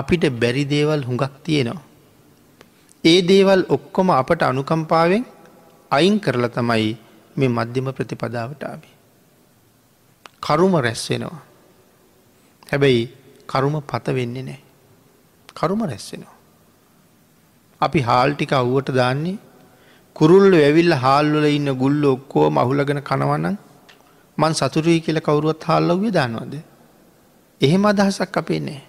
අපිට බැරි දේවල් හුඟක් තියෙනවා. ඒ දේවල් ඔක්කොම අපට අනුකම්පාවෙන් අයින් කරලා තමයි මේ මධ්‍යම ප්‍රතිපදාවටාවේ. කරුම රැස් වෙනවා. හැබැයි කරුම පත වෙන්නේ නෑ. කරුම රැස්සෙනවා. අපි හාල්ටික අව්වට දාන්නේ කුරුල්ල ඇවිල්ල හාල්වල ඉන්න ගුල්ල ඔක්කෝ මහුලගෙන කනවන්න මන් සතුරුයි කියල කවුරුවත් හාල්ලව්ය දානවද. එහෙම අදහසක් අපේ නෑ.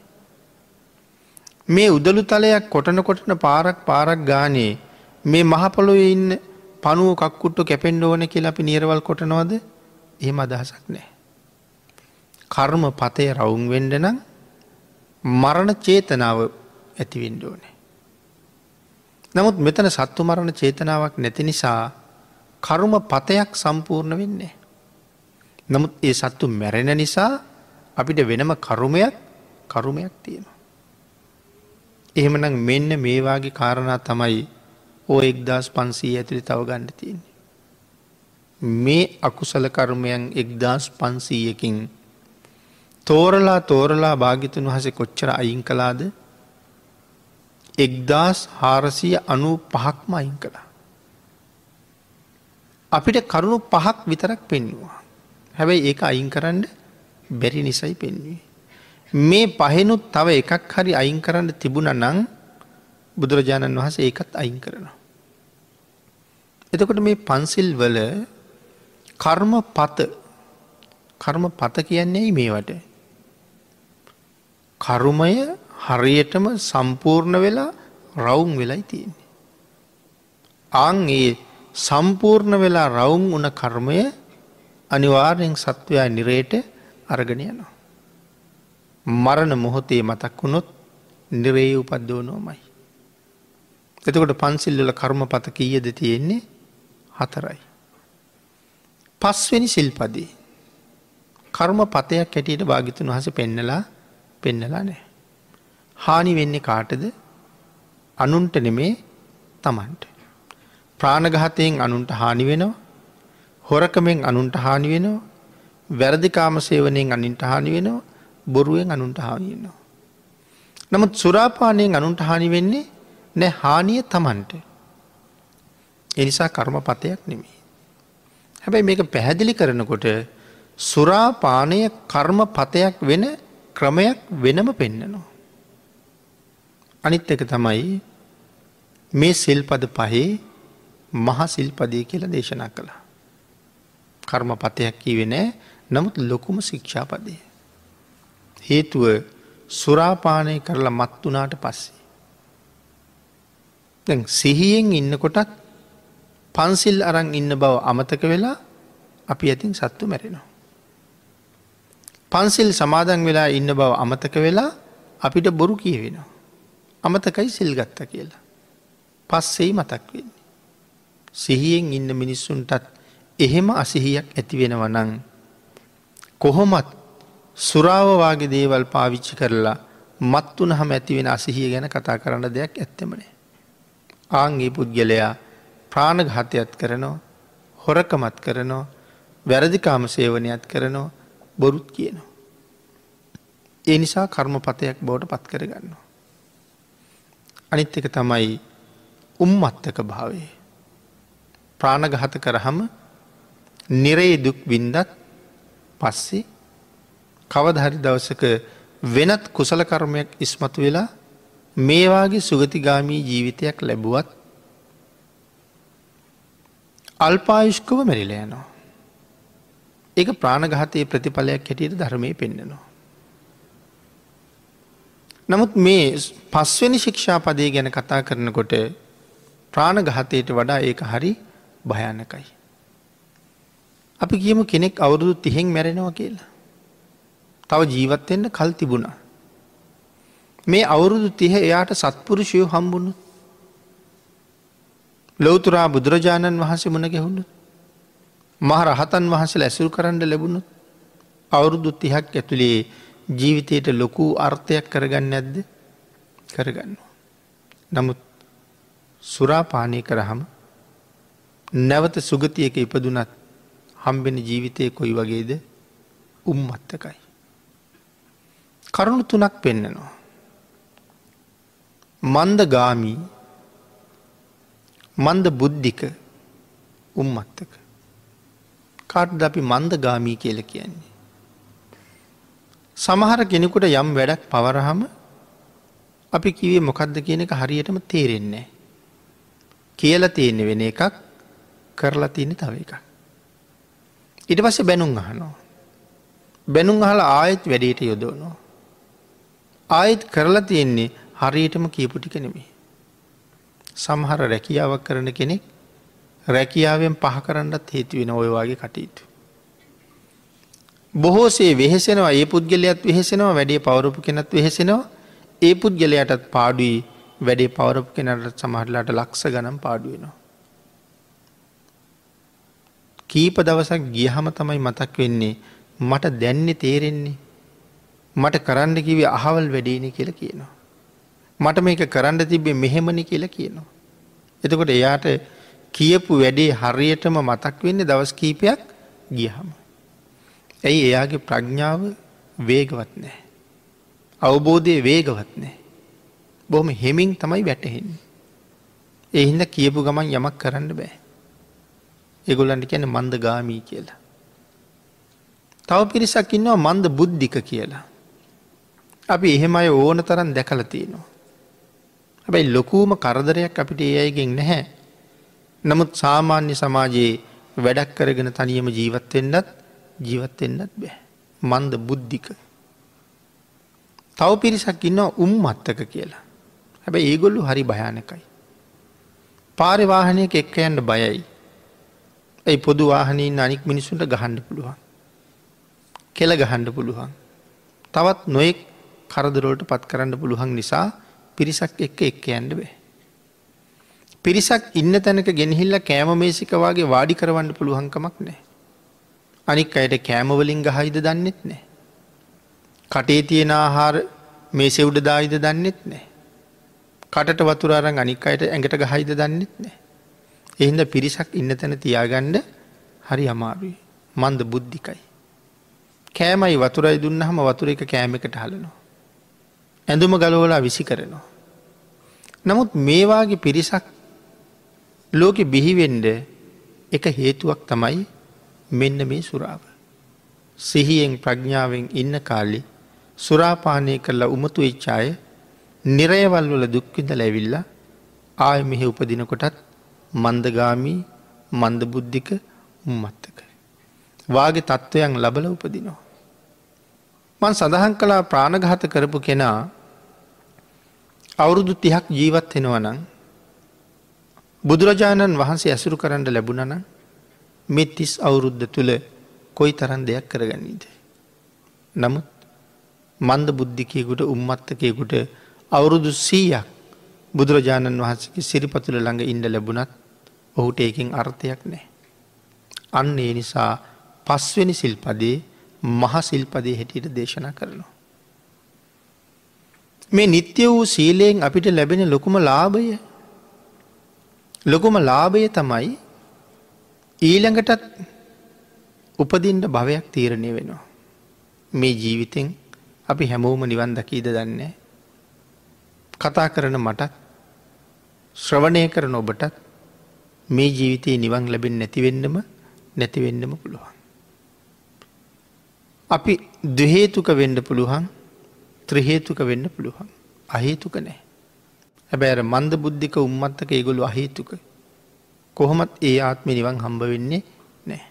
මේ උදළු තලයක් කොටන කොටන පාරක් පාරක් ගානේ මේ මහපොළොව ඉන්න පනුව කක්කුට්ටු කැපෙන්ඩ ඕන කියලා අපි නිරවල් කොටනවද එහෙම අදහසක් නෑ. කර්ම පතය රවුන් වෙන්ඩ නම් මරණ චේතනාව ඇතිවෙන්ඩ ඕනේ. නමුත් මෙතන සත්තු මරණ චේතනාවක් නැති නිසා කරුම පතයක් සම්පූර්ණ වෙන්නේ. නමුත් ඒ සත්තු මැරෙන නිසා අපිට වෙනම කරුමයක් කරුමයක් තියෙනවා. එහෙමනම් මෙන්න මේවාගේ කාරණා තමයි ඕ එක්දස් පන්සී ඇතුළි තව ගණ්ඩ තියන්නේ. මේ අකුසල කර්මයන් එක්දස් පන්සීයකින් තෝරලා තෝරලා භාගිතුන් වහස කොච්චර අයින් කලාද එක්දස් හාරසිය අනු පහක්ම අයින් කළා. අපිට කරුණු පහක් විතරක් පෙන්නවා. හැබැයි ඒක අයින් කරන්න බැරි නිසයි පෙන්වේ. මේ පහෙනුත් තව එකක් හරි අයින් කරන්න තිබුණ නං බුදුරජාණන් වහස ඒකත් අයින් කරනවා. එතකොට මේ පන්සිල් වල කර්ම පත කර්ම පත කියන්නේ මේවට. කරුමය හරියටම සම්පූර්ණ වෙලා රවුම් වෙලයි තියෙන්නේ. අං ඒ සම්පූර්ණ වෙලා රවුම් වන කර්මය අනිවාර්යෙන් සත්වයා නිරේට අරගෙන යනවා. මරණ මොහොතේ මතක් වුණොත් නිරේ උපද්දෝනෝමයි. එතකොට පන්සිල්ලල කර්ම පත කීයද තියෙන්නේ හතරයි. පස්වෙනි සිල්පදී. කර්ම පතයක් හැටියට භාගිතුන් වහස පෙන්නලා පෙන්නලා නෑ. හානි වෙන්නේ කාටද අනුන්ට නෙමේ තමන්ට. ප්‍රාණගහතයෙන් අනුන්ට හානි වෙනවා හොරකමෙන් අනුන්ට හානි වෙනවා වැරදිකාම සේවනයෙන් අනින්ට හානි වෙනවා බොරුවෙන් අනුන්ට හානියෙනවා. නමුත් සුරාපානයෙන් අනුන්ට හානි වෙන්නේ නෑ හානිය තමන්ට. එනිසා කර්ම පතයක් නෙමේ. හැබැයි මේක පැහැදිලි කරනකොට සුරාපානය කර්ම පතයක් වෙන ක්‍රමයක් වෙනම පෙන්නනවා. අනිත් එක තමයි මේ සිල්පද පහේ මහ සිල්පදය කියලා දේශනා කළා. කර්ම පතයක් කිවෙනෑ නමුත් ලොකුම ශික්ෂාපදය. හේතුව සුරාපානය කරලා මත් වනාට පස්සේ. සිහියෙන් ඉන්නකොටත් පන්සිල් අරං ඉන්න බව අමතක වෙලා අපි ඇතින් සත්තු මැරෙනවා. පන්සිල් සමාදන් වෙලා ඉන්න බව අමතක වෙලා අපිට බොරු කියවෙනවා. අමතකයි සිල් ගත්ත කියලා. පස්සෙයි මතක් වෙන්නේ. සිහියෙන් ඉන්න මිනිස්සුන්ටත් එහෙම අසිහියක් ඇති වෙනව නං. කොහොමත් සුරාවවාගේ දේවල් පාවිච්චි කරලා මත් වන හම ඇතිවෙන අසිහිය ගැන කතා කරන්න දෙයක් ඇත්තමනේ. ආංගේ පුද්ගලයා ප්‍රාණඝාතයත් කරනවා හොරකමත් කරනවා වැරදිකාම සේවනයත් කරනවා බොරුත් කියනවා. ඒ නිසා කර්මපතයක් බෝට පත් කරගන්නවා. අනිත් එක තමයි උම්මත්තක භාවේ. ප්‍රාණගහත කරහම නිරේ දුක් වින්දත් පස්සේ කවදහරි දවසක වෙනත් කුසල කර්මයක් ඉස්මතු වෙලා මේවාගේ සුගතිගාමී ජීවිතයක් ලැබුවත් අල්පායුෂ්කව මැරිල යනවා. ඒක ප්‍රාණගහතයේ ප්‍රතිඵලයක් හැටියට ධර්මය පෙන්න්නනවා. නමුත් මේ පස්වනි ශික්ෂාපදය ගැන කතා කරනකොට ප්‍රාණගහතයට වඩා ඒක හරි භයන්නකයි. අපි කියමු කෙනෙක් අවුරුදු තිහෙන් මැරෙනවා කියලා. තව ජීවත්වෙන්න කල් තිබුණා. මේ අවුරුදු තිහ එයාට සත්පුරුෂයෝ හම්බුණු. ලොවතුරා බුදුරජාණන් වහන්සේ මුණ ගැහුණු. මහ රහතන් වහන්සේ ඇසුල් කරන්න ලැබුණු අවුරුදු තිහක් ඇතුළේ ජීවිතයට ලොකු අර්ථයක් කරගන්න ඇද්ද කරගන්න. නමුත් සුරාපානය කරහම නැවත සුගතියක ඉපදුනත් හම්බෙන ජීවිතය කොයි වගේද උම්මත්තකයි. කරුණු තුනක් පෙන්නනවා. මන්ද ගාමී මන්ද බුද්ධික උම්මත්තක. කාටද අපි මන්ද ගාමී කියල කියන්නේ. සමහර කෙනෙකුට යම් වැඩක් පවරහම අපි කිවේ මොකක්ද කියන එක හරියටම තේරෙන්නේ. කියල තියෙන වෙන එකක් කරලා තියෙන තව එකක්. ඉට පස්සේ බැනුම් අහනවා. බැනුම් අහල ආයත් වැඩේට යොදවනවා. ආයත් කරලා තියෙන්නේ හරියටම කියපු ටික නෙමේ. සමහර රැකියාවක් කරන කෙනෙක් රැකියාවෙන් පහ කරන්නත් හේතු වෙන ඔයවාගේ කටයුතු. බොහෝසේ වෙහෙසෙනවා ඒ පුද්ගලයක්ත් වෙහෙසෙනවා වැඩේ පවරපු කෙනත් වෙහෙසෙනවා ඒ පුද්ගලයටත් පාඩුයි වැඩේ පවරපු කෙනට සමහරලාට ලක්ෂ ගනම් පාඩුවෙනවා. කීප දවසක් ගියහම තමයි මතක් වෙන්නේ මට දැන්නේ තේරෙන්නේ මට කරන්න කිවේ අහවල් වැඩේන කියල කියනවා. මට මේක කරන්න තිබේ මෙහෙමනි කියලා කියනවා. එතකොට එයාට කියපු වැඩේ හරියටම මතක් වෙන්න දවස් කීපයක් ගියහම. ඇයි එයාගේ ප්‍රඥ්ඥාව වේගවත් නෑ. අවබෝධය වේගවත් නෑ. බොහොම හෙමින් තමයි වැටහෙන්. එහින්ද කියපු ගමන් යමක් කරන්න බෑ. එගොල්ලන්ට කියන මන්ද ගාමී කියලා. තව පිරිසක් ඉන්නවා මන්ද බුද්ධික කියලා. අපි එහෙම අය ඕන තරන් දැකල තියෙනවා. හැබැයි ලොකූම කරදරයක් අපිට ඒ අයගෙන් නැහැ. නමුත් සාමාන්‍ය සමාජයේ වැඩක් කරගෙන තනියම ජීවත්වෙන්නත් ජීවත්වෙන්නත් බෑ. මන්ද බුද්ධික. තව පිරිසක් ඉන්න උම්මත්තක කියලා. හැබැ ඒගොල්ලු හරි භයානකයි. පාරිවාහනයක එක්ක යන්න බයයි. ඇයි පොදු වාහනීන් අනික් මිනිසුන්ට ගහන්ඩ පුළුවන්. කෙළ ගහන්ඩ පුළුවන්. තවත් නොයෙක් කරදරෝට පත් කරන්න පුළුවන් නිසා පිරිසක් එක්ක එක්ක යන්න බෑ. පිරිසක් ඉන්න තැනක ගෙනහිල්ල කෑම මේසිකවාගේ වාඩි කරවන්න පුළුවන්කමක් නෑ. අනික් අයට කෑමවලින් ගහයිද දන්නෙත් නෑ. කටේ තියෙන ආහාර මේ සෙව්ඩ දායිද දන්නෙත් නෑ. කටට වතුරාරං අනික් අයට ඇඟට ගහයිද දන්නෙත් නෑ. එහින්ද පිරිසක් ඉන්න තැන තියාගණ්ඩ හරි අමාරුයි මන්ද බුද්ධිකයි. කෑමයි වතුරයි දුන්න හම වතුර එක කෑම එකට හලනවා. ඇඳුම ගලවලා විසි කරනවා. නමුත් මේවාගේ පිරිසක් ලෝකෙ බිහිවෙන්ඩ එක හේතුවක් තමයි මෙන්න මේ සුරාව. සිහියෙන් ප්‍රඥාවෙන් ඉන්න කාලි සුරාපානය කරලා උමතු එච්චාය නිරයවල් වල දුක්විද ලැවිල්ල ආය මෙහෙ උපදිනකොටත් මන්දගාමී මන්ද බුද්ධික උම්මත්තක. වාගේ තත්ත්වයන් ලබල උපදිනවා. මන් සඳහන් කලා ප්‍රාණඝාත කරපු කෙනා අවුරුදු තිහක් ජීවත් වෙනවනං බුදුරජාණන් වහන්සේ ඇසුරු කරන්න ලැබුණන මෙ තිස් අවුරුද්ධ තුළ කොයි තරන් දෙයක් කරගන්නීද. නමුත් මන්ද බුද්ධිකයකුට උම්මත්තකයකුට අවුරුදු සීයක් බුදුරජාණන් වහන්සගේ සිරිපතුල ළඟ ඉන්ඩ ලැබුණත් ඔහුට ඒකින් අර්ථයක් නෑ. අන්න ඒ නිසා පස්වෙනි සිල්පදේ මහ සිල්පදේ හැටියට දේශනා කරනවා. මේ නිත්‍ය වූ සීලයෙන් අපිට ලැබෙන ලොකුම ලාභය ලොකුම ලාභය තමයි ඊළඟටත් උපදින්ට භවයක් තීරණය වෙනවා. මේ ජීවිතෙන් අපි හැමෝම නිවන් දකීද දන්නේ. කතා කරන මටත් ශ්‍රවණය කරන ඔබටත් මේ ජීවිතයේ නිවන් ලැබෙන් නැතිවෙන්නම නැතිවෙන්නම පුළුවන්. අපි දහේතුක වෙන්න පුළුවන් ත්‍රහේතුක වෙන්න පුළුවන්. අහේතුක නෑ. හැබැර මන්ද බුද්ධික උම්මත්තක ඒගොලු අහේතුක. කොහොමත් ඒ ආත්මි නිවන් හම්බ වෙන්නේ නෑ.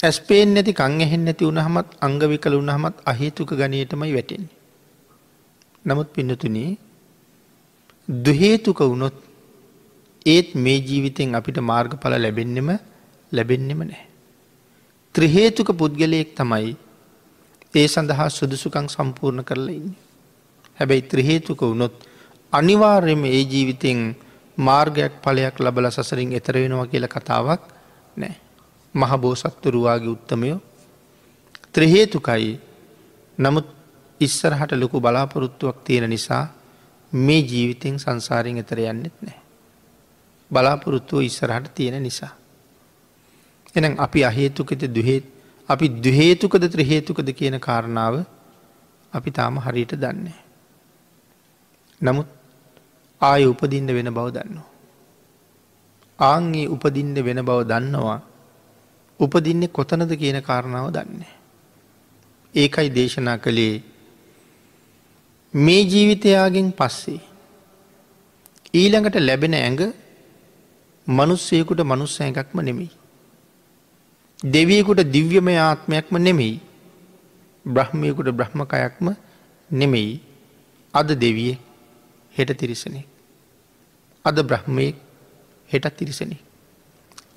ඇස්පේෙන් නැති කං එහෙන් නැති උනහමත් අංගවිකල උනහමත් අහේතුක ගනයටමයි වැටෙන්නේ. නමුත් පින්නතුනේ දුහේතුක වුණොත් ඒත් මේ ජීවිතෙන් අපිට මාර්ගඵල ලැබෙන්නෙම ලැබෙන්නෙම නෑ. ත්‍රහේතුක පුද්ගලයෙක් තමයි ඒ සඳහා සුදුසුකං සම්පූර්ණ කරලා ඉන්න. හැබැයි ත්‍රහේතුක වුණොත් අනිවාර්යම ඒ ජීවිතෙන් මාර්ගයක් පලයක් ලබල සසරින් එතර වෙනවා කියල කතාවක් නෑ. මහබෝසත්තුරුවාගේ උත්තමයෝ ත්‍රහේතුකයි නමුත් ඉස්සරහට ලොකු බලාපොරොත්තුවක් තියෙන නිසා මේ ජීවිතෙන් සංසාරයෙන් එතර යන්නෙත් නෑ. බලාපොරොත්තුව ඉස්සරහට තියෙන නිසා. එනම් අපි අහේතුකෙත දුහෙත් අපි දුහේතුකද ත්‍රහේතුකද කියන කාරණාව අපි තාම හරියට දන්නේ. නමුත් ආය උපදින්න වෙන බව දන්නවා. ආංගේ උපදින්න වෙන බව දන්නවා උපදින්නේ කොතනද කියන කාරණාව දන්නේ. ඒකයි දේශනා කළේ මේ ජීවිතයාගෙන් පස්සේ. ඊළඟට ලැබෙන ඇඟ මනුස්සයකුට මනුස්ස එකක්ම නෙමෙයි. දෙවියකුට දිව්‍යමය ආත්මයක්ම නෙමෙයි. බ්‍රහ්මයකුට බ්‍රහ්මකයක්ම නෙමෙයි අද දෙවිය හෙට තිරිසනෙ. අද බ්‍රහ්මයෙක් හෙටත් තිරිසනෙ.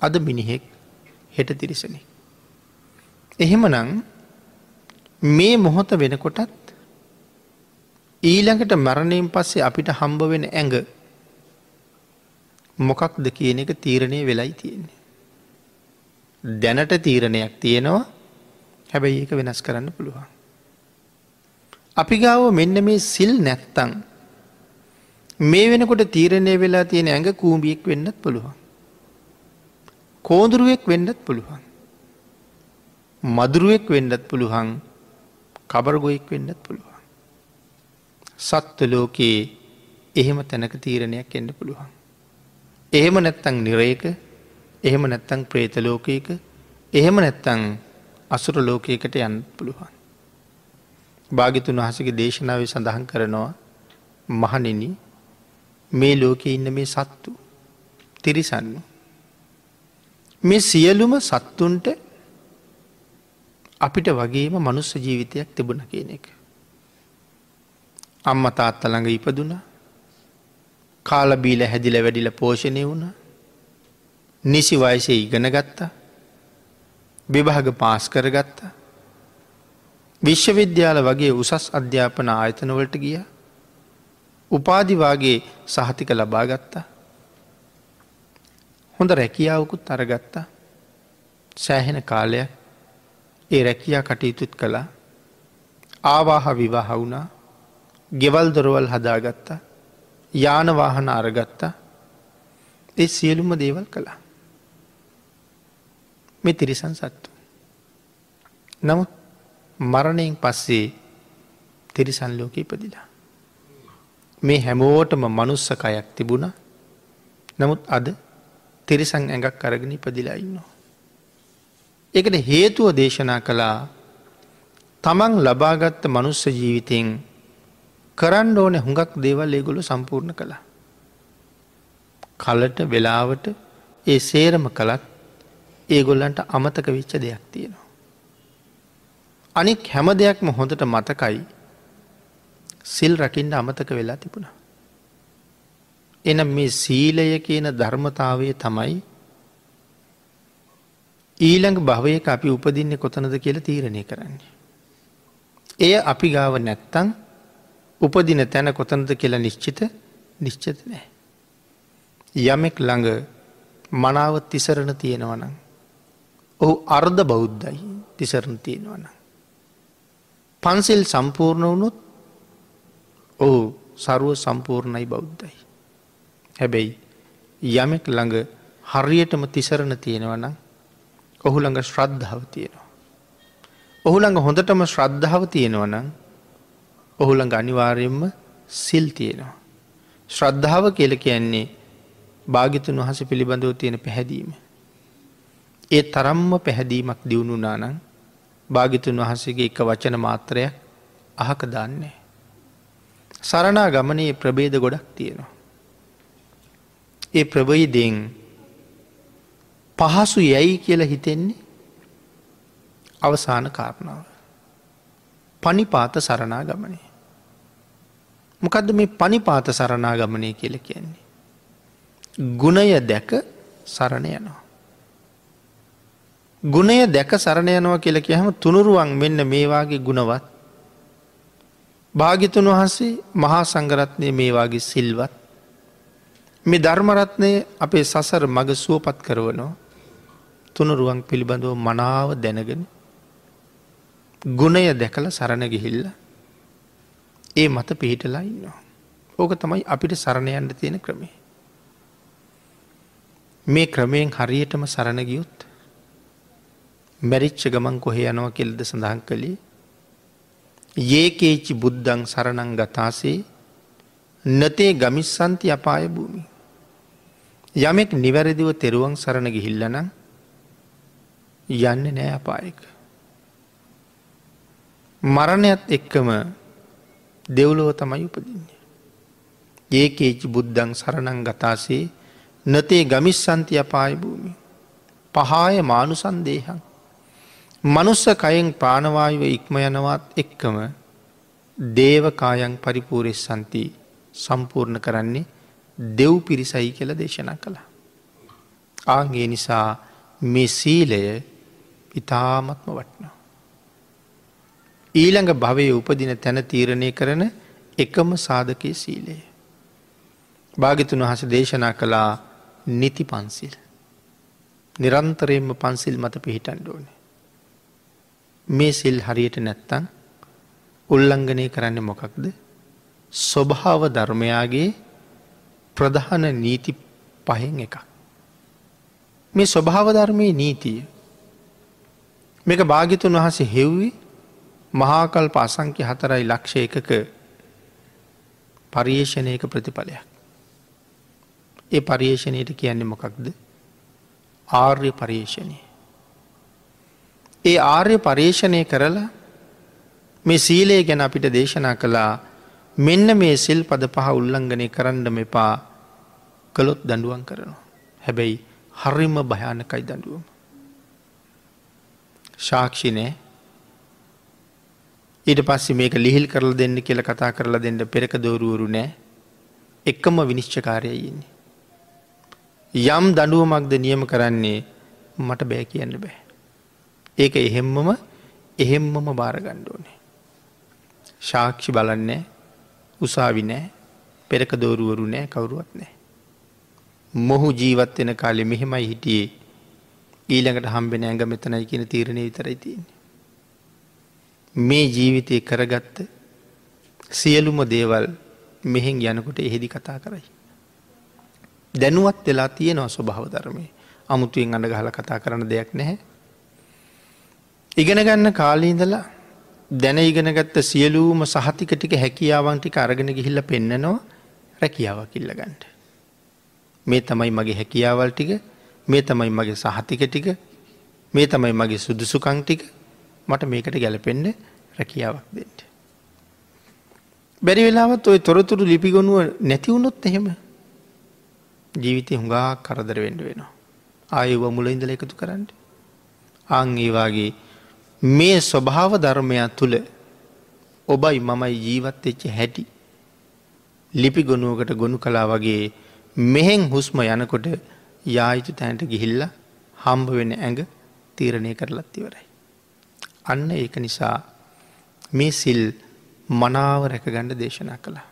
අද මිනිහෙක් හෙට තිරිසනෙ. එහෙමනං මේ මොහොත වෙනකොටත් ඊළඟට මරණයෙන් පස්සේ අපිට හම්බ වෙන ඇඟ මොකක්ද කියන එක තීරණය වෙලයි තියෙන්නේ. දැනට තීරණයක් තියෙනවා හැබැයි ඒක වෙනස් කරන්න පුළුවන්. අපි ගාව මෙන්න මේ සිල් නැත්තං මේ වෙනකොට තීරණය වෙලා තියෙන ඇඟ කූම්බියෙක් වෙන්නත් පුළුවන්. කෝදුරුවෙක් වෙන්නත් පුළුවන්. මදුරුවෙක් වෙන්නත් පුළුවන් කබරගොයෙක් වෙන්නත් පුළුවන්. සත්ව ලෝකයේ එහෙම තැනක තීරණයක් එන්න පුළුවන්. එහෙම නැත්තං නිරේක එහෙම නැත්තං ප්‍රේතලෝකයක එහෙම නැත්තං අසුර ලෝකයකට යන්න පුළුවන්. භාගිතුන් වහසගේ දේශනාව සඳහන් කරනවා මහනෙන මේ ලෝකෙ ඉන්න මේ සත්තු තිරිසන්නු. මේ සියලුම සත්තුන්ට අපිට වගේම මනුස්ස ජීවිතයක් තිබුණ කියන එක. අම්ම තාත්තළඟ ඉපදුනා කාලබීල හැදිල වැඩිල පෝෂණය වුණ නිසි වයසේ ඉගෙන ගත්තා. විභාග පාස් කරගත්තා. විශ්වවිද්‍යාල වගේ උසස් අධ්‍යාපන ආයතනවලට ගිය. උපාදිවාගේ සහතික ලබා ගත්තා. හොඳ රැකියාවකුත් අරගත්තා. සෑහෙන කාලයක් ඒ රැකියා කටයුතුත් කළා. ආවාහ විවාහ වුණා. ගෙවල් දොරවල් හදාගත්තා. යානවාහන අරගත්තා. ඒ සියලුම දේවල් කළා. මෙ තිරිසන් සත්තු. නමුත් මරණයෙන් පස්සේ තිරිසන් ලෝක ඉපදිලා. මේ හැමෝටම මනුස්සකයක් තිබුණ නමුත් අද තිරිසං ඇඟක් අරගෙන ඉපදිලා ඉන්නවා. එකට හේතුව දේශනා කළා තමන් ලබාගත්ත මනුස්ස ජීවිතයෙන් කරන්න ඕන හුඟක් දේවල් ඒගොලු සම්පූර්ණ කළා. කලට වෙලාවට ඒ සේරම කළත් ඒගොල්ලන්ට අමතක විච්ච දෙයක් තියෙනවා. අනික් හැම දෙයක්ම හොඳට මතකයි සිල් රකිින්ට අමතක වෙලා තිබුණ. එනම් මේ සීලය කියන ධර්මතාවය තමයි ඊළඟ භවයක අපි උපදින්න කොතනද කියල තීරණය කරන්නේ. එය අපි ගාව නැත්තං උපදින තැන කොතනද කියලා නිශ්චිත නිශ්චත නෑ. යමෙක් ළඟ මනාව තිසරණ තියෙනවනම්. ඔහු අර්ධ බෞද්ධයි තිසරණ තියෙනවනම්. පන්සිල් සම්පූර්ණ වුණොත් ඔහු සරුව සම්පූර්ණයි බෞද්ධයි. හැබැයි යමෙක් ළඟ හරියටම තිසරණ තියෙනවනම් ඔහු ළඟ ශ්‍රද්ධාව තියෙනවා. ඔහු ළඟ හොඳටම ශ්‍රද්ධාව තියෙනවනම් ඔහුළඟ අනිවාර්යෙන්ම සිල් තියෙනවා. ශ්‍රද්ධාව කියල කියන්නේ භාගිතුන් වහස පිළිබඳව තියෙන පැහැදීම. ඒ තරම්ම පැහැදීමක් දියුණු නානං භාගිතුන් වහසගේ එක වචන මාත්‍රයක් අහක දන්නේ. සරණා ගමනයේ ප්‍රබේද ගොඩක් තියෙනවා. ඒ ප්‍රබයිදෙන් පහසු යැයි කියලා හිතෙන්නේ අවසාන කාරණාව. පනිපාත සරණා ගමනේ. මොකදද මේ පනිපාත සරණා ගමනය කියල කියන්නේ. ගුණය දැක සරණ යනවා. ගුණය දැක සරණ යනවා කියල කියහම තුනුරුවන් මෙන්න මේවාගේ ගුණවත්. භාගිතුන් වහන්සේ මහා සංගරත්නය මේවාගේ සිල්වත්. මේ ධර්මරත්නය අපේ සසර මග සුවපත් කරවනවා තුනුරුවන් පිළිබඳව මනාව දැනගෙන ගුණය දැකල සරණ ගිහිල්ල ඒ මත පිහිටලා ඉන්නවා. ඕක තමයි අපිට සරණයන්ට තියෙන ක්‍රමේ. මේ ක්‍රමයෙන් හරියටම සරණගියුත් මැරිච්ච ගමන් කොහෙ යනව කෙල්ද සඳහන් කළේ ඒකේච්චි බුද්ධං සරණං ගතාසේ නතේ ගමිස්සන්ති අපාය භූමි. යමෙක් නිවැරදිව තෙරුවන් සරණ ගිහිල්ලනම් යන්න නෑ අපායක. මරණයත් එක්කම දෙව්ලොව තමයි උපදින්නේ. ඒකේචි බුද්ධං සරණං ගතාසේ නතේ ගමිස්සන්ති අපාය භූමි. පහාය මානු සන්දේහන්. මනුස්ස කයෙන් ප්‍රාණවායුව ඉක්ම යනවත් එක්කම දේවකායන් පරිපූරෙස් සන්ති සම්පූර්ණ කරන්නේ දෙව් පිරිසයි කියල දේශනා කළා. ආගේ නිසා මේ සීලය ඉතාමත්ම වටනවා. ඊළඟ භවය උපදින තැන තීරණය කරන එකම සාධකය සීලය. භාගිතුන් වහස දේශනා කළා නිති පන්සිල්. නිරන්තරයෙන්ම පන්සිල් මත පිහිටන්ඩ ඕන. මේ සිල් හරියට නැත්තං උල්ලංඝනය කරන්න මොකක්ද ස්වභාව ධර්මයාගේ ප්‍රධාන නීති පහෙන් එකක්. මේ ස්වභාව ධර්මය නීතිය මේක භාගිතුන් වහසේ හෙව්වේ මහාකල් පාසංක්‍ය හතරයි ලක්ෂ එකක පර්යේෂණයක ප්‍රතිඵලයක්. ඒ පර්යේෂණයට කියන්නේ මොකක්ද ආර්ය පර්යේෂණය. ඒ ආර්ය පර්යේෂණය කරලා මේ සීලය ගැන අපිට දේශනා කළා මෙන්න මේ සිල් පද පහ උල්ලංඝනය කරන්න මෙපා කළොත් දඩුවන් කරනවා. හැබැයි හරිම භයානකයි දඩුවම. ශාක්ෂිනය ඊට පස්සේ මේක ලිහිල් කරල දෙන්න කියල කතා කරලා දෙන්න පෙරක දෝරුවරු නෑ එක්කම විනිශ්චකාරයඉන්නේ. යම් දඩුවමක්ද නියම කරන්නේ මට බෑ කියන්න බෑ. ඒක එහෙම්මම එහෙම්මම භාරගණ්ඩෝනේ. ශාක්ෂි බලන්නේ උසාවි නෑ පෙරක දෝරුවරු නෑ කවුරුවත් නෑ. මොහු ජීවත් වෙන කාලෙ මෙහෙමයි හිටියේ ඊළඟට හම්බෙන ඇඟ මෙතනයි කියන තීරණය විතරයි තියන්නේ. මේ ජීවිතය කරගත්ත සියලුම දේවල් මෙහෙන් යනකොට එහෙදි කතා කරයි. දැනුවත් වෙලා තියෙනවා ස්වභාව ධර්මය අමුතුවෙන් අඩ ගහල කතා කරන දෙයක් නැහැ. ඉගෙන ගන්න කාලීදලා දැන ඉගෙනගත්ත සියලූම සහතික ටික හැකියාවන් ටික අරගෙන ගිහිල්ල පෙන්නනවා රැකියාව කිල්ල ගන්ට. මේ තමයි මගේ හැකියාවල් ටික මේ තමයි මගේ සහතික ටික මේ තමයි මගේ සුදුසුකං ටික මට මේකට ගැලපෙන්ඩ රැකියාවක් දෙට. බැරි වෙලාවත් ඔය තොරතුරු ලිපිගොනුව නැතිවුණොත් එහෙම ජීවිතය හුඟා කරදර වෙන්ඩ වෙනවා. ආයුව මුල ඉඳල එකතු කරන්න. අං ඒවාගේ මේ ස්වභාව ධර්මයක් තුළ ඔබයි මමයි ජීවත් එච්ච හැටි ලිපි ගොනුවකට ගොුණු කලා වගේ මෙහෙන් හුස්ම යනකොට යායුතු තැනට ගිහිල්ල හම්බ වෙන ඇඟ තීරණය කරලත් ඉවරයි. අන්න ඒක නිසා මේ සිල් මනාව රැකගණ්ඩ දේශනා කළා.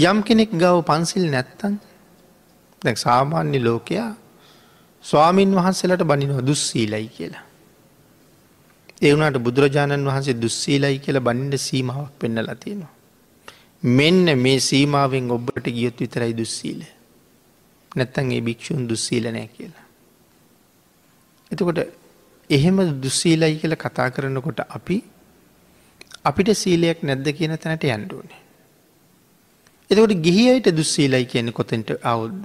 යම් කෙනෙක් ගව පන්සිල් නැත්තන් දැ සාමාන්‍ය ලෝකයා ස්වාමීන් වහන්සේලට බනිනව දුස්සීලයි කියලා. එවුණට බුදුරජාණන් වහන්සේ දුස්සීලයි කියල බනින්ට සීමාවක් පෙන්න ලතියෙනවා. මෙන්න මේ සීමාවෙන් ඔබට ගියොත් විතරයි දුස්සීල. නැත්තන් ඒ භික්‍ෂූන් දුස්සීලනෑ කියලා. එතකොට එහෙම දුස්සීලයි කියල කතා කරනකොට අපි අපිට සීලයක් නැද්ද කියන තැනට යන්ඩුවනේ. එතකොට ගිහියට දුස්සීලයි කියන කොතෙන්ට අවුද්ද.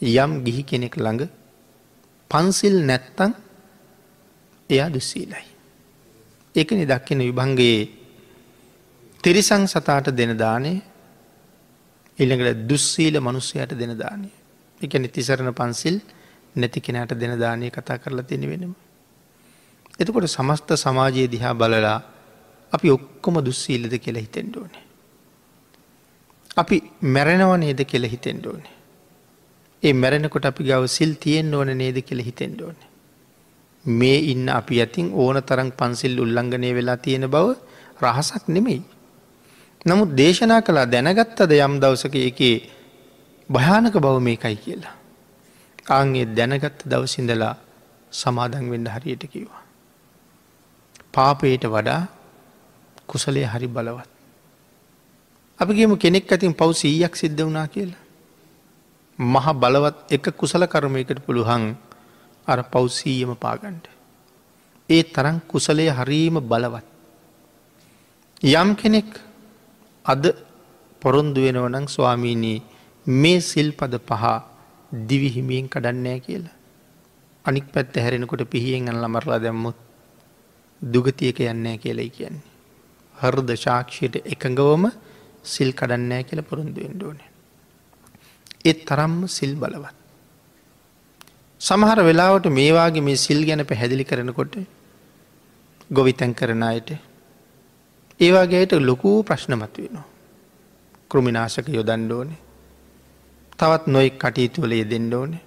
යම් ගිහි කෙනෙක් ළඟ පන්සිල් නැත්තං එයා දුස්සීලයි. එකනි දක්කෙන විභංගයේ තිරිසං සතාට දෙන දානය ඉළඟට දුස්සීල මනුස්සයට දෙන දානය. එක නිතිසරණ පන්සිල් නැති කෙනට දෙන දානය කතා කරලා තියෙන වෙනම. එතකොට සමස්ත සමාජයේ දිහා බලලා අපි ඔක්කොම දුස්සීලද කියලා හිතෙන්ඩෝනේ. අපි මැරෙනව නේද කියල හිතෙන්ඩ ඕනේ. ඒ මැරෙනකොට අපි ගව සිල් තියෙන් ඕන නේද කියල හිතෙන්ඩ ඕනේ. මේ ඉන්න අපි ඇතින් ඕන තරම් පන්සිල් උල්ලංඝනය වෙලා තියෙන බව රහසක් නෙමෙයි. නමුත් දේශනා කලා දැනගත්තද යම් දවසක එකේ භයානක බව මේකයි කියලා. ආන්ගේ දැනගත්ත දවසිඳලා සමාදන් වෙන්න හරියට කිවා. පාපයට වඩා කුසලේ හරි බලවත්. අපිගේම කෙනෙක් ඇතින් පව් සීයක් සිද්ධ වනා කියලා. මහ බලවත් එක කුසල කරමයකට පුළුහන් අර පෞසීයම පාගන්ඩ. ඒ තරම් කුසලය හරීම බලවත්. යම් කෙනෙක් අද පොරොන්දු වෙනවනං ස්වාමීනී මේ සිල්පද පහ දිවිහිමියෙන් කඩන්නෑ කියලා. අනික් පැත්ත හැරෙනකොට පිහියෙන් අල්ල මරලා දැම්මුත් දුගතියක යන්නෑ කියලයි කියන්නේ. හර්ද ශාක්ෂයට එකඟවම සිල් කඩන්නෑ කියල පොරුන්දු වෙන්ඩෝන. එත් තරම්ම සිල් බලවත්. සමහර වෙලාවට මේවාගේ මේ සිල් ගැන පැහැදිලි කරනකොට ගොවිතැන් කරන අයට ඒවාගේයට ලොකූ ප්‍රශ්නමත් වෙනවා. කෘමිනාශක යොදන්ඩ ඕනේ තවත් නොෙක් කටයුතුවල යෙදෙන්ඩ ඕනේ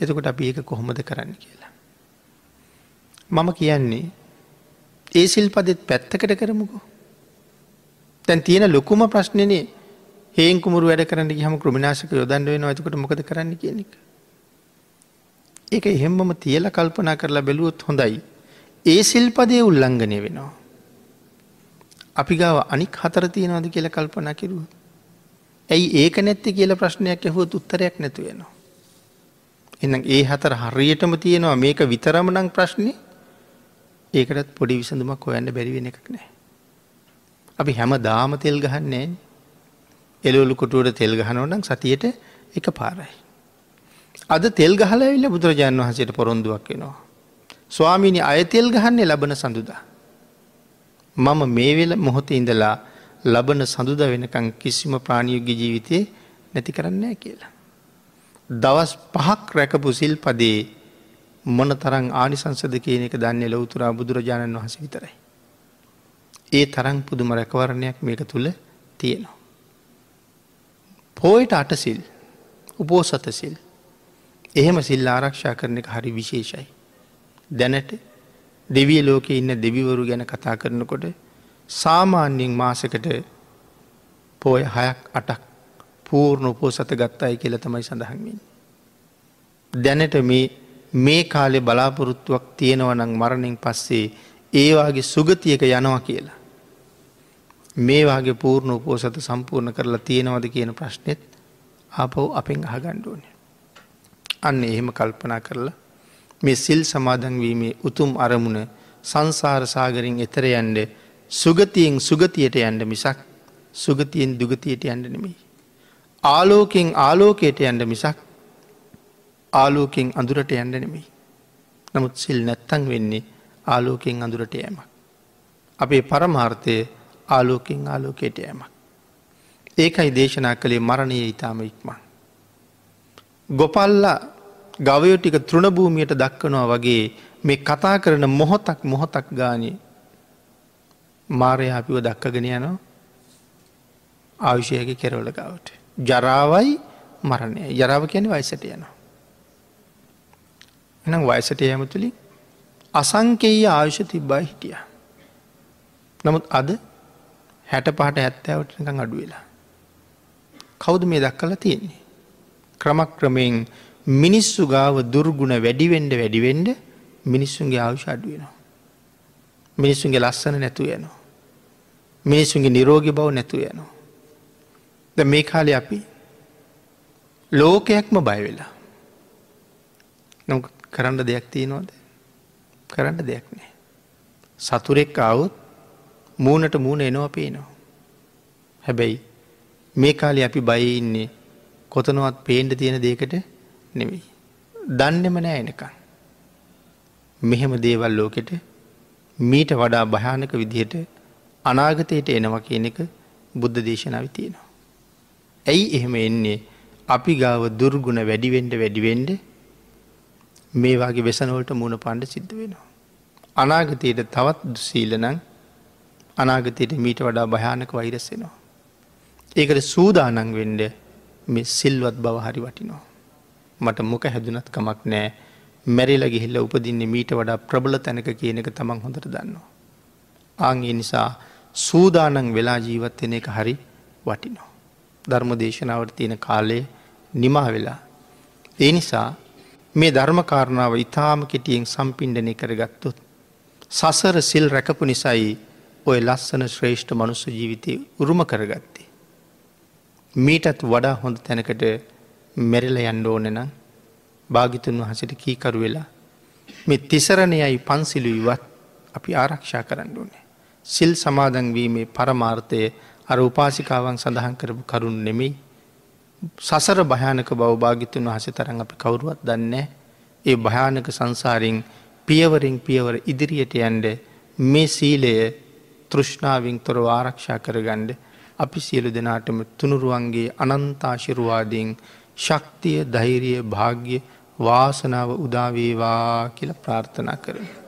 එතකොට අපි ඒක කොහොමද කරන්න කියලා. මම කියන්නේ ඒ සිල්පදෙත් පැත්තකට කරමුකෝ. තැන් තියෙන ලොකුම ප්‍රශ්නයනේ හේකුමර වැඩ කරන්න හම ක්‍රමිනාශක යොදන්ඩ වෙන ඇතකට මොකද කරන්න කියන එක. ඒක එහෙම්මම තියල කල්පනා කරලා බැලුවොත් හොඳයි. ඒ සිල්පදය උල්ලංඝනය වෙනවා. අපි ගාව අනික් හතර තියෙනවාද කියල කල්පනා කිරුව. ඇයි ඒක නැත්ති කියල ප්‍රශ්නයක් ඇහුවත් උත්තරයක් නැතුවෙනවා. එන්න ඒ හතර හරියටම තියෙනවා මේක විතරම නං ප්‍රශ්නය ඒකටත් පොඩි විසඳුමක් හොයන්න බැරිවෙන එකක් නෑ. අපි හැම දාම තෙල් ගහන්නේ එලවලු කොටුවට තෙල් ගහනවනම් සතියට එක පාරයි. අද තෙල් ගහල ඇවිල්ල බුදුරජාණන් වහසයට පොරොන්දුවක් වෙනවා. ස්වාමීනි අය තෙල් ගහන්නේ ලබන සඳුදා. මම මේ වෙල මොහොත ඉඳලා ලබන සඳුද වෙනකං කිසිම ප්‍රාණියෝග්‍ය ජීවිතය නැති කරන්නෑ කියලා. දවස් පහක් රැකපු සිල් පදේ මොන තරං ආනිසංසද කියන එක දන්නේ ලොවතුරා බුදුරජාණන් වහස විතරයි. ඒ තරං පුදුම රැකවරණයක් මේක තුළ තියෙනවා. පෝයට අටසිල් උපෝසතසිල් එහෙම සිල් ආරක්ෂා කරන එක හරි විශේෂයි. දැනට දෙවිය ලෝක ඉන්න දෙවිවරු ගැන කතා කරනකොට සාමාන්‍යයෙන් මාසකට පෝය හයක් අටක් පූර්ණ උපෝසත ගත්තායි කියල තමයි සඳහන්මින්. දැනට මේ මේ කාලෙ බලාපොරොත්තුවක් තියෙනවනං මරණින් පස්සේ ඒවාගේ සුගතියක යනවා කියලා. මේවාගේ පූර්ණ උපෝසත සම්පූර්ණ කරලා තියෙනවද කියන ප්‍රශ්නෙත් ආපව් අපෙන් අහගණ්ඩුවන. අන්න එහෙම කල්පනා කරලා මේ සිල් සමාදන්වීමේ උතුම් අරමුණ සංසාර සාගරින් එතර යන්ඩ සුගතියෙන් සුගතියට යන්ඩ මිසක් සුගතියෙන් දුගතියට යන්ඩ නෙමෙයි. ආලෝකෙන් ආලෝකයට යන්ඩ මිසක් ආලෝකෙන් අඳුරට යන්ඩ නෙමෙයි. නමුත් සිල් නැත්තං වෙන්නේ ආලෝකෙන් අඳුරට යෑමක්. අපේ පරමාර්ථය ආලෝකෙන් ආලෝකයට යෑමක්. ඒකයි දේශනා කළේ මරණය ඉතාම ඉක්මන්. ගොපල්ල ගවයෝ ටික තෘණභූමියයට දක්වනවා වගේ මේ කතා කරන මොහොතක් මොහොතක් ගානය මාරය අපිව දක්කගෙන යනවා ආවිෂයගේ කෙරවල ගවට. ජරාවයි මරණය ජරාව කියන වයිසට යනවා. එනම් වයසට යම තුළින් අසංකෙයේ ආයුෂ තිබ්බා හිටිය. නමුත් අද හැට පහට හැත්තෑවටකං අඩු වෙලා. කෞුද මේ දක්කල තියෙන්නේ. ක්‍රමක්‍රමයෙන් මිනිස්සු ගාව දුර්ගුණ වැඩිවෙන්ඩ වැඩිවෙන්ඩ මිනිස්සුන්ගේ ආවුෂ අඩුවෙනවා. මිනිස්සුන්ගේ ලස්සන නැතු යනවා. මිනිස්සුන්ගේ නිරෝගි බව නැතු යනවා. ද මේ කාලෙ අපි ලෝකයක්ම බයවෙලා. නො කරන්න දෙයක් තියෙනවාද කරන්න දෙයක් නෑ. සතුරෙක් අවුත් මූනට මූුණ එනවා පේනවා. හැබැයි මේ කාලි අපි බය ඉන්නේ කොතනවත් පේන්ඩ තියෙන දේකට නෙවෙයි. දන්නෙම නෑ එනකං. මෙහෙම දේවල් ලෝකෙට මීට වඩා භයානක විදිහට අනාගතයට එනවා කියන එක බුද්ධ දේශනාව තියෙනවා. ඇයි එහෙම එන්නේ අපි ගාව දුර්ගුණ වැඩිවෙන්ඩ වැඩිවෙන්ඩ මේ වගේ වෙසනවලට මුණ පණ්ඩ සිද්ධ වෙනවා. අනාගතයට තවත් දුසීලනං අනාගතයට මීට වඩා භයානක වෛරස්සෙනවා. ඒකට සූදානං වෙන්ඩ මෙ සිල්වත් බව හරි වටිනවා. මට මොක හැදුනත් කමක් නෑ මැරිල ගිහිල්ල උපදින්නේ මීට වඩා ප්‍රබල තැනක කියන එක තමන් හොඳට දන්නවා. ආගේ නිසා සූදානං වෙලා ජීවත්වෙන එක හරි වටිනෝ. ධර්ම දේශනාවට තියෙන කාලේ නිමා වෙලා. ඒ නිසා මේ ධර්මකාරණාව ඉතාම කෙටියෙන් සම්පින්ඩනය කරගත්තොත්. සසර සිල් රැකපු නිසයි ඔය ලස්සන ශ්‍රේෂ්ඨ මනුස්ස ජීවිතය උරුම කරගත්තේ. මීටත් වඩා හොඳ තැනකට මෙරල යන්ඩ ඕනෙන භාගිතුන් වහසට කීකරු වෙලා මෙ තිසරණයයි පන්සිලු ඉවත් අපි ආරක්ෂා කරන්න ඕනේ. සිල් සමාදන්වීමේ පරමාර්ථය අර උපාසිකාවන් සඳහන් කරපු කරුණ නෙමෙයි සසර භයානක බෞභාගිතුන් වහස තරන් අපි කවුරුවත් දන්නේ ඒ භයානක සංසාරින් පියවරින් පියවර ඉදිරියට යන්ඩ මේ සීලය තෘෂ්ණාවින් තොර ආරක්ෂා කරගණ්ඩ අපි සියලු දෙනාටම තුනුරුවන්ගේ අනන්තාශිරුවාදීන් ශක්තිය ධෛරිය භාග්‍ය වාසනාව උදාවේවා කියල ප්‍රාර්ථනා කරන.